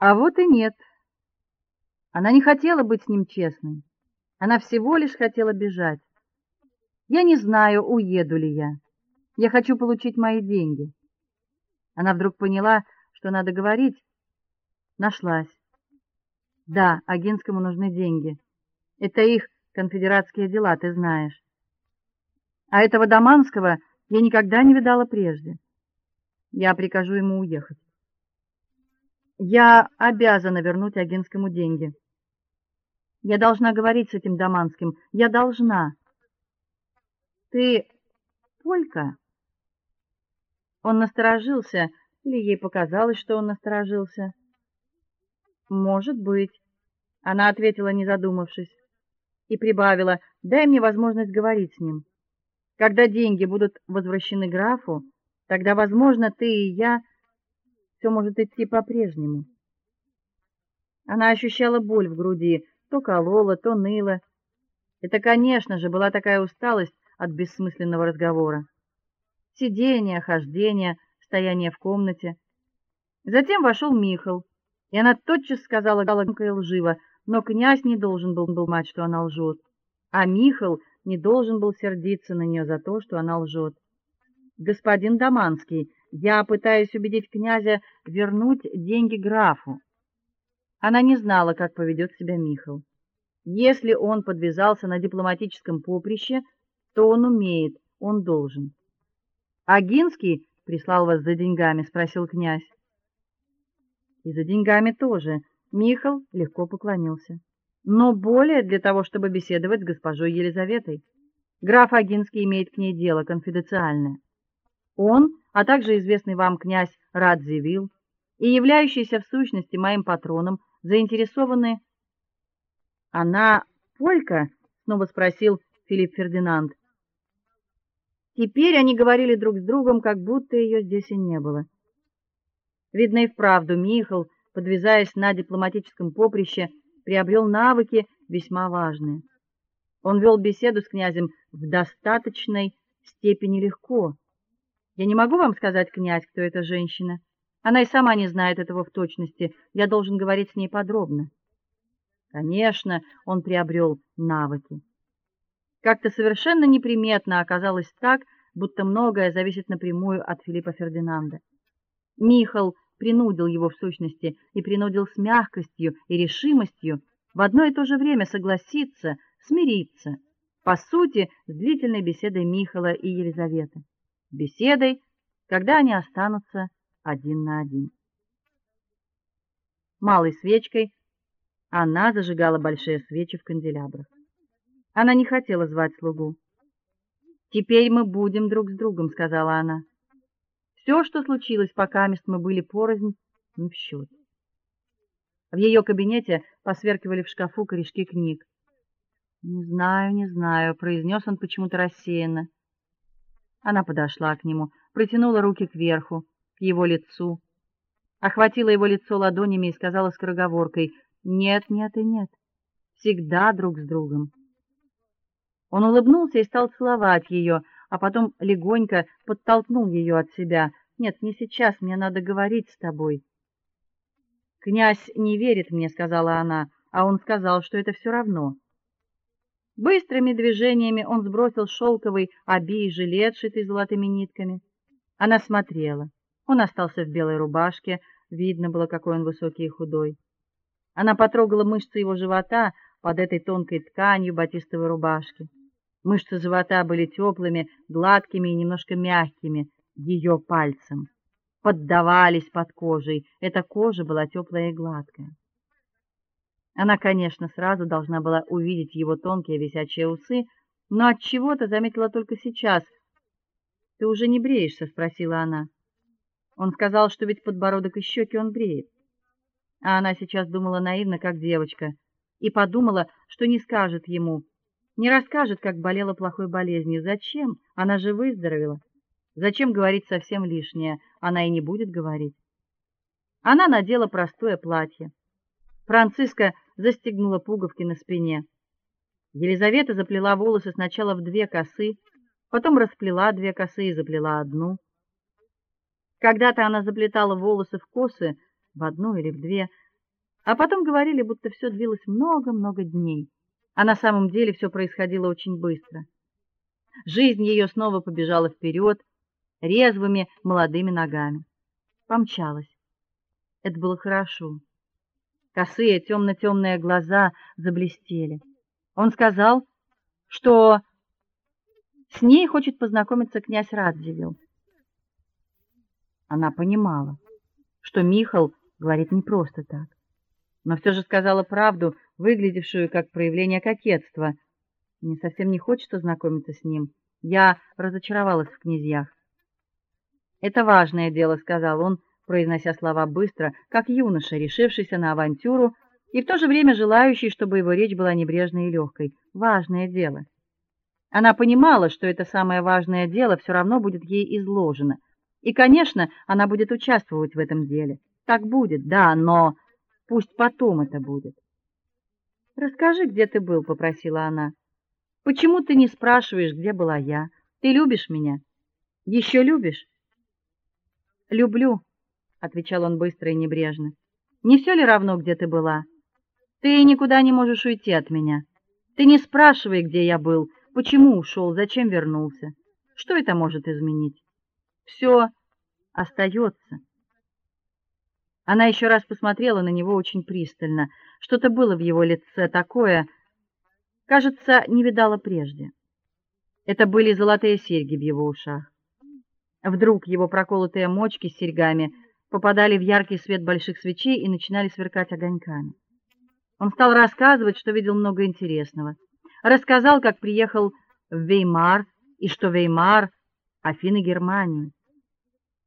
А вот и нет. Она не хотела быть с ним честной. Она всего лишь хотела бежать. Я не знаю, уеду ли я. Я хочу получить мои деньги. Она вдруг поняла, что надо говорить. Нашлась. Да, Агинскому нужны деньги. Это их конфедератские дела, ты знаешь. А этого Даманского я никогда не видала прежде. Я прикажу ему уехать. Я обязана вернуть Агинскому деньги. Я должна говорить с этим Даманским. Я должна. Ты полька? Он насторожился, или ей показалось, что он насторожился. Может быть, она ответила, не задумавшись, и прибавила: "Дай мне возможность говорить с ним. Когда деньги будут возвращены графу, тогда, возможно, ты и я все может идти по-прежнему. Она ощущала боль в груди, то колола, то ныла. Это, конечно же, была такая усталость от бессмысленного разговора. Сидение, хождение, стояние в комнате. Затем вошел Михал, и она тотчас сказала громко и лживо, но князь не должен был думать, что она лжет, а Михал не должен был сердиться на нее за то, что она лжет. Господин Даманский, я пытаюсь убедить князя вернуть деньги графу. Она не знала, как поведет себя Михаил. Если он подвязался на дипломатическом поприще, то он умеет, он должен. Агинский прислал вас за деньгами, спросил князь. И за деньгами тоже. Михаил легко поклонился. Но более для того, чтобы беседовать с госпожой Елизаветой. Граф Агинский имеет к ней дело конфиденциальное. Он а также известный вам князь Радзивилл и являющийся в сущности моим патроном, заинтересованы Она полька? снова спросил Филипп Фердинанд. Теперь они говорили друг с другом, как будто ее здесь и не было. Видно и вправду Михаил, подвязаясь на дипломатическом поприще, приобрел навыки весьма важные. Он вел беседу с князем в достаточной степени легко. Я не могу вам сказать, князь, кто эта женщина. Она и сама не знает этого в точности. Я должен говорить с ней подробно. Конечно, он приобрел навыки. Как-то совершенно неприметно оказалось так, будто многое зависит напрямую от Филиппа Фердинанда. Михаил принудил его в сущности и принудил с мягкостью и решимостью в одно и то же время согласиться, смириться, по сути, с длительной беседой Михаила и Елизаветы беседой, когда они останутся один на один. Малой свечкой она зажигала большие свечи в канделябрах. Она не хотела звать слугу. Теперь мы будем друг с другом, сказала она. Все, что случилось, пока мы были порознь, не в счет. В ее кабинете посверкивали в шкафу корешки книг. "Не знаю, не знаю", произнес он почему-то рассеянно. Она подошла к нему, протянула руки кверху, к его лицу, охватила его лицо ладонями и сказала скороговоркой: "Нет, нет и нет. Всегда друг с другом". Он улыбнулся и стал целовать ее, а потом легонько подтолкнул ее от себя. "Нет, не сейчас, мне надо говорить с тобой". "Князь не верит мне", сказала она, а он сказал, что это все равно. Быстрыми движениями он сбросил шелковый обей жилет, шитый золотыми нитками. Она смотрела. Он остался в белой рубашке, видно было, какой он высокий и худой. Она потрогала мышцы его живота под этой тонкой тканью батистовой рубашки. Мышцы живота были теплыми, гладкими и немножко мягкими ее пальцем. Поддавались под кожей. Эта кожа была теплая и гладкая. Она, конечно, сразу должна была увидеть его тонкие висячие усы, но от чего-то заметила только сейчас. "Ты уже не бреешься?" спросила она. Он сказал, что ведь подбородок и щеки он бреет. А она сейчас думала наивно, как девочка, и подумала, что не скажет ему, не расскажет, как болела плохой болезнью. Зачем? Она же выздоровела. Зачем говорить совсем лишнее? Она и не будет говорить. Она надела простое платье. Франциска застегнула пуговки на спине. Елизавета заплела волосы сначала в две косы, потом расплела две косы и заплела одну. Когда-то она заплетала волосы в косы в одну или в две, А потом говорили, будто все длилось много-много дней, а на самом деле все происходило очень быстро. Жизнь ее снова побежала вперед резвыми молодыми ногами. Помчалась. Это было хорошо. Косые темно темные глаза заблестели. Он сказал, что с ней хочет познакомиться князь Радзивилл. Она понимала, что Михал говорит не просто так, но все же сказала правду, выглядевшую как проявление кокетства. Мне совсем не хочется знакомиться с ним. Я разочаровалась в князьях. Это важное дело, сказал он, произнося слова быстро, как юноша, решившийся на авантюру и в то же время желающий, чтобы его речь была небрежной и легкой. Важное дело. Она понимала, что это самое важное дело все равно будет ей изложено. И, конечно, она будет участвовать в этом деле. Так будет, да, но пусть потом это будет. Расскажи, где ты был, попросила она. Почему ты не спрашиваешь, где была я? Ты любишь меня? Еще любишь? Люблю, отвечал он быстро и небрежно. Не все ли равно, где ты была? Ты никуда не можешь уйти от меня. Ты не спрашивай, где я был, почему ушел, зачем вернулся. Что это может изменить? Все остается. Она еще раз посмотрела на него очень пристально. Что-то было в его лице такое, кажется, не видала прежде. Это были золотые серьги в его ушах. Вдруг его проколотые мочки с серьгами попадали в яркий свет больших свечей и начинали сверкать огоньками. Он стал рассказывать, что видел много интересного. Рассказал, как приехал в Веймар и что Веймар Афины Германии.